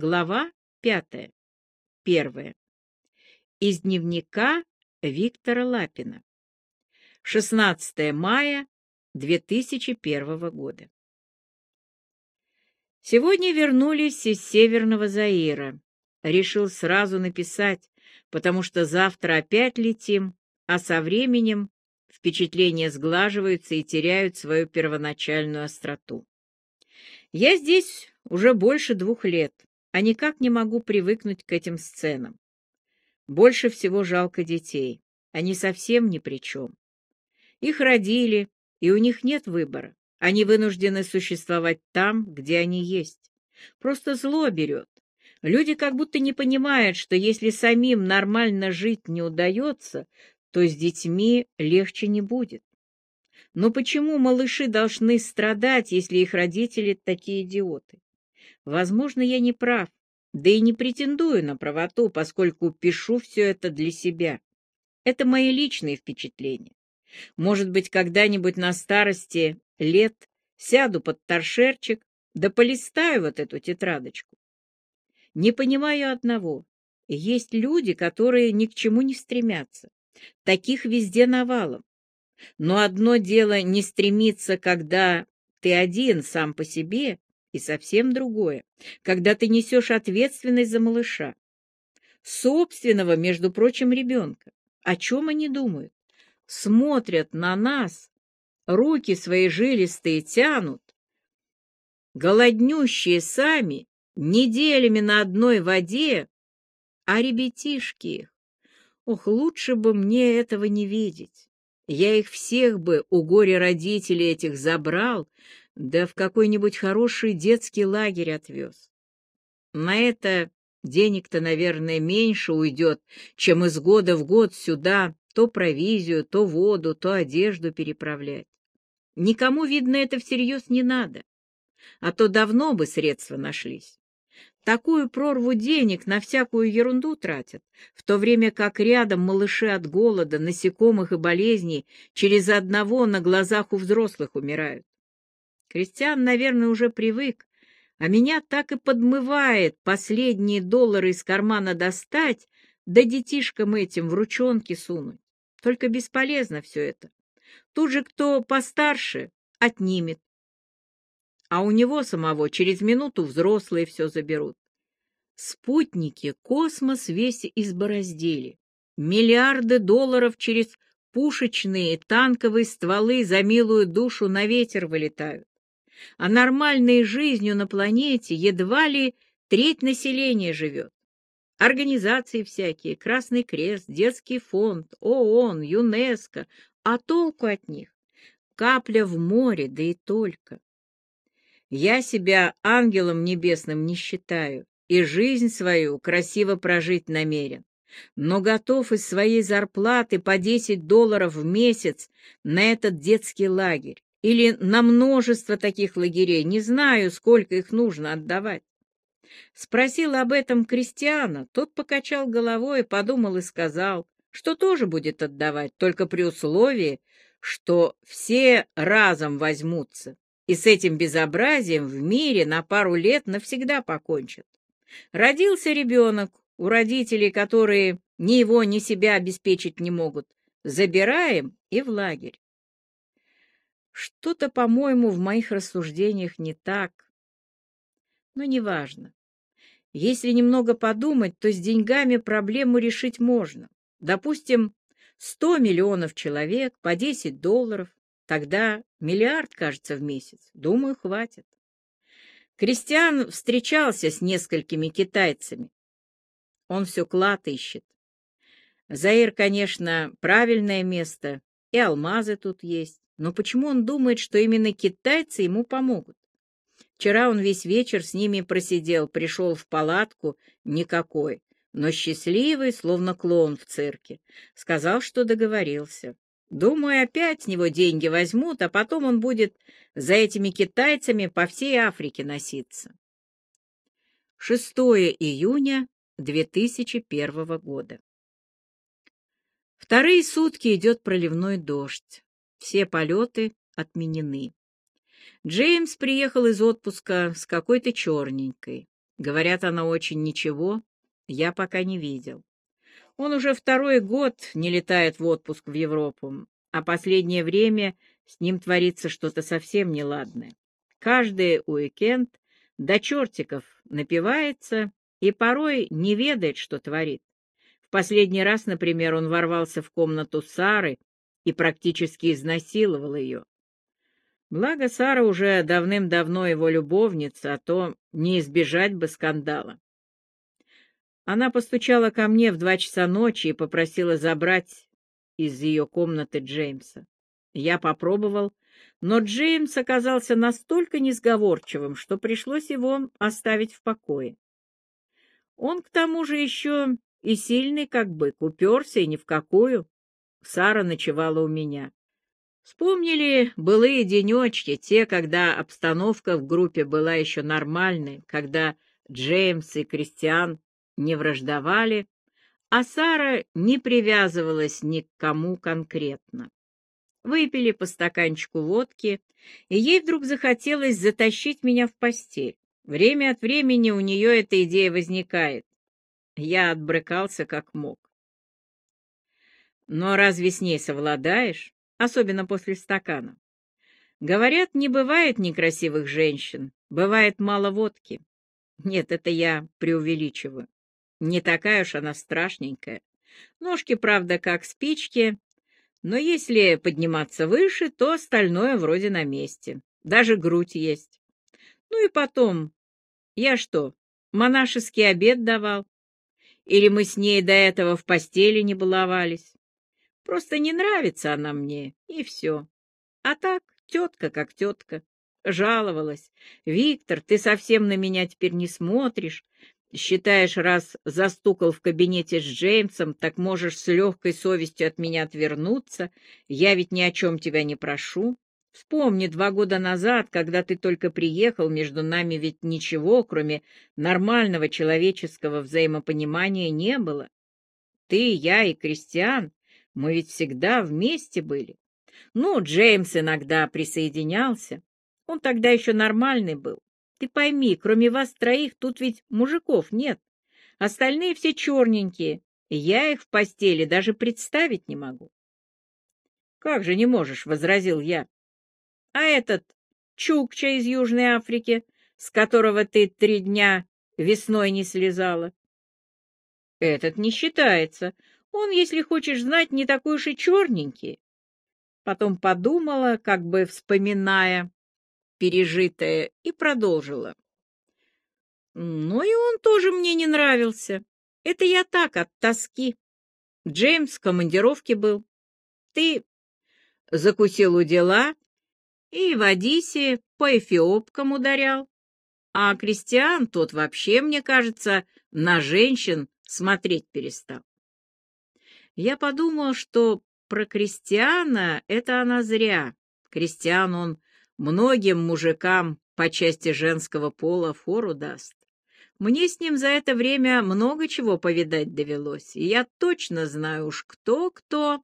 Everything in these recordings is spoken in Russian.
Глава пятая. Первая. Из дневника Виктора Лапина. 16 мая 2001 года. Сегодня вернулись из Северного Заира. Решил сразу написать, потому что завтра опять летим, а со временем впечатления сглаживаются и теряют свою первоначальную остроту. Я здесь уже больше двух лет, а никак не могу привыкнуть к этим сценам. Больше всего жалко детей. Они совсем ни при чем. Их родили, и у них нет выбора. Они вынуждены существовать там, где они есть. Просто зло берет. Люди как будто не понимают, что если самим нормально жить не удается, то с детьми легче не будет. Но почему малыши должны страдать, если их родители такие идиоты? Возможно, я не прав, да и не претендую на правоту, поскольку пишу все это для себя. Это мои личные впечатления. Может быть, когда-нибудь на старости лет сяду под торшерчик, да полистаю вот эту тетрадочку. Не понимаю одного. Есть люди, которые ни к чему не стремятся. Таких везде навалом. Но одно дело не стремиться, когда ты один сам по себе, и совсем другое, когда ты несешь ответственность за малыша. Собственного, между прочим, ребенка. О чем они думают? Смотрят на нас, руки свои жилистые тянут, голоднющие сами, неделями на одной воде, а ребятишки их. Ох, лучше бы мне этого не видеть. Я их всех бы у горя родителей этих забрал, да в какой-нибудь хороший детский лагерь отвез. На это денег-то, наверное, меньше уйдет, чем из года в год сюда то провизию, то воду, то одежду переправлять. Никому, видно, это всерьез не надо, а то давно бы средства нашлись. Такую прорву денег на всякую ерунду тратят, в то время как рядом малыши от голода, насекомых и болезней через одного на глазах у взрослых умирают. Кристиан, наверное, уже привык, а меня так и подмывает последние доллары из кармана достать, да детишкам этим в ручонки сунуть. Только бесполезно все это. Тут же кто постарше отнимет. А у него самого через минуту взрослые все заберут. Спутники космос весь избороздили. Миллиарды долларов через пушечные танковые стволы за милую душу на ветер вылетают а нормальной жизнью на планете едва ли треть населения живет. Организации всякие, Красный Крест, Детский фонд, ООН, ЮНЕСКО, а толку от них? Капля в море, да и только. Я себя ангелом небесным не считаю и жизнь свою красиво прожить намерен, но готов из своей зарплаты по 10 долларов в месяц на этот детский лагерь или на множество таких лагерей, не знаю, сколько их нужно отдавать. Спросил об этом Кристиана, тот покачал головой, подумал и сказал, что тоже будет отдавать, только при условии, что все разом возьмутся, и с этим безобразием в мире на пару лет навсегда покончат. Родился ребенок, у родителей, которые ни его, ни себя обеспечить не могут, забираем и в лагерь. Что-то, по-моему, в моих рассуждениях не так. Но неважно. Если немного подумать, то с деньгами проблему решить можно. Допустим, 100 миллионов человек по 10 долларов. Тогда миллиард, кажется, в месяц. Думаю, хватит. Кристиан встречался с несколькими китайцами. Он все клад ищет. Заир, конечно, правильное место, и алмазы тут есть. Но почему он думает, что именно китайцы ему помогут? Вчера он весь вечер с ними просидел, пришел в палатку, никакой, но счастливый, словно клоун в цирке. Сказал, что договорился. Думаю, опять с него деньги возьмут, а потом он будет за этими китайцами по всей Африке носиться. 6 июня 2001 года. Вторые сутки идет проливной дождь. Все полеты отменены. Джеймс приехал из отпуска с какой-то черненькой. Говорят, она очень ничего, я пока не видел. Он уже второй год не летает в отпуск в Европу, а последнее время с ним творится что-то совсем неладное. Каждый уикенд до чертиков напивается и порой не ведает, что творит. В последний раз, например, он ворвался в комнату Сары и практически изнасиловал ее. Благо, Сара уже давным-давно его любовница, а то не избежать бы скандала. Она постучала ко мне в два часа ночи и попросила забрать из ее комнаты Джеймса. Я попробовал, но Джеймс оказался настолько несговорчивым, что пришлось его оставить в покое. Он к тому же еще и сильный как бы, уперся и ни в какую. Сара ночевала у меня. Вспомнили былые денечки, те, когда обстановка в группе была еще нормальной, когда Джеймс и Кристиан не враждовали, а Сара не привязывалась ни к кому конкретно. Выпили по стаканчику водки, и ей вдруг захотелось затащить меня в постель. Время от времени у нее эта идея возникает. Я отбрыкался как мог. Но разве с ней совладаешь? особенно после стакана. Говорят, не бывает некрасивых женщин, бывает мало водки. Нет, это я преувеличиваю. Не такая уж она страшненькая. Ножки, правда, как спички, но если подниматься выше, то остальное вроде на месте. Даже грудь есть. Ну и потом, я что, монашеский обед давал? Или мы с ней до этого в постели не баловались? Просто не нравится она мне, и все. А так, тетка как тетка. Жаловалась. «Виктор, ты совсем на меня теперь не смотришь. Считаешь, раз застукал в кабинете с Джеймсом, так можешь с легкой совестью от меня отвернуться. Я ведь ни о чем тебя не прошу. Вспомни, два года назад, когда ты только приехал, между нами ведь ничего, кроме нормального человеческого взаимопонимания, не было. Ты, я и Кристиан мы ведь всегда вместе были. Ну, Джеймс иногда присоединялся. Он тогда еще нормальный был. Ты пойми, кроме вас троих тут ведь мужиков нет. Остальные все черненькие, я их в постели даже представить не могу. — Как же не можешь, — возразил я. — А этот Чукча из Южной Африки, с которого ты три дня весной не слезала? — Этот не считается. Он, если хочешь знать, не такой уж и черненький. Потом подумала, как бы вспоминая пережитое, и продолжила. Ну и он тоже мне не нравился. Это я так, от тоски. Джеймс в командировке был. Ты закусил у дела и в Одиссе по эфиопкам ударял. А Кристиан тот вообще, мне кажется, на женщин смотреть перестал. Я подумал, что про Кристиана это она зря. Кристиан он многим мужикам по части женского пола фору даст. Мне с ним за это время много чего повидать довелось, и я точно знаю уж кто-кто,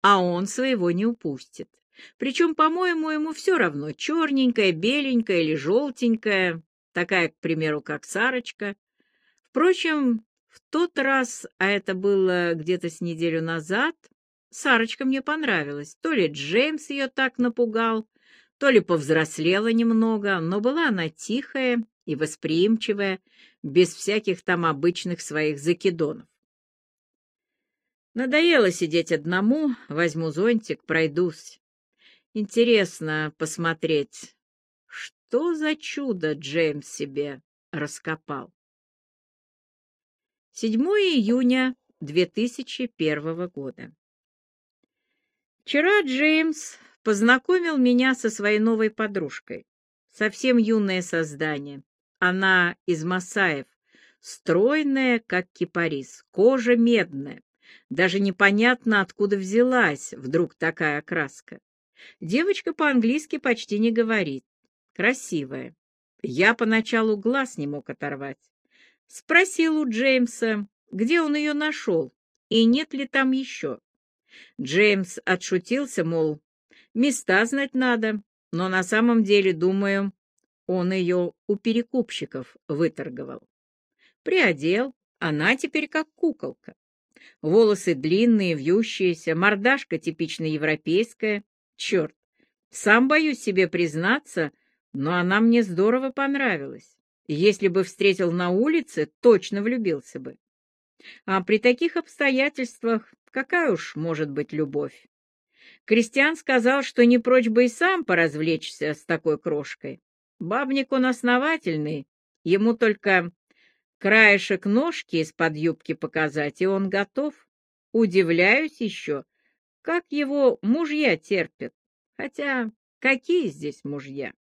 а он своего не упустит. Причем, по-моему, ему все равно, черненькая, беленькая или желтенькая, такая, к примеру, как Сарочка. Впрочем, в тот раз, а это было где-то с неделю назад, Сарочка мне понравилась. То ли Джеймс ее так напугал, то ли повзрослела немного, но была она тихая и восприимчивая, без всяких там обычных своих закидонов. Надоело сидеть одному, возьму зонтик, пройдусь. Интересно посмотреть, что за чудо Джеймс себе раскопал. 7 июня 2001 года. Вчера Джеймс познакомил меня со своей новой подружкой. Совсем юное создание. Она из Масаев, стройная, как кипарис, кожа медная. Даже непонятно, откуда взялась вдруг такая окраска. Девочка по-английски почти не говорит. Красивая. Я поначалу глаз не мог оторвать. Спросил у Джеймса, где он ее нашел и нет ли там еще. Джеймс отшутился, мол, места знать надо, но на самом деле, думаю, Он ее у перекупщиков выторговал. Приодел, она теперь как куколка. Волосы длинные, вьющиеся, мордашка типично европейская. Черт, сам боюсь себе признаться, но она мне здорово понравилась. Если бы встретил на улице, точно влюбился бы. А при таких обстоятельствах какая уж может быть любовь? Кристиан сказал, что не прочь бы и сам поразвлечься с такой крошкой. Бабник он основательный, ему только краешек ножки из-под юбки показать, и он готов. Удивляюсь еще, как его мужья терпят. Хотя какие здесь мужья?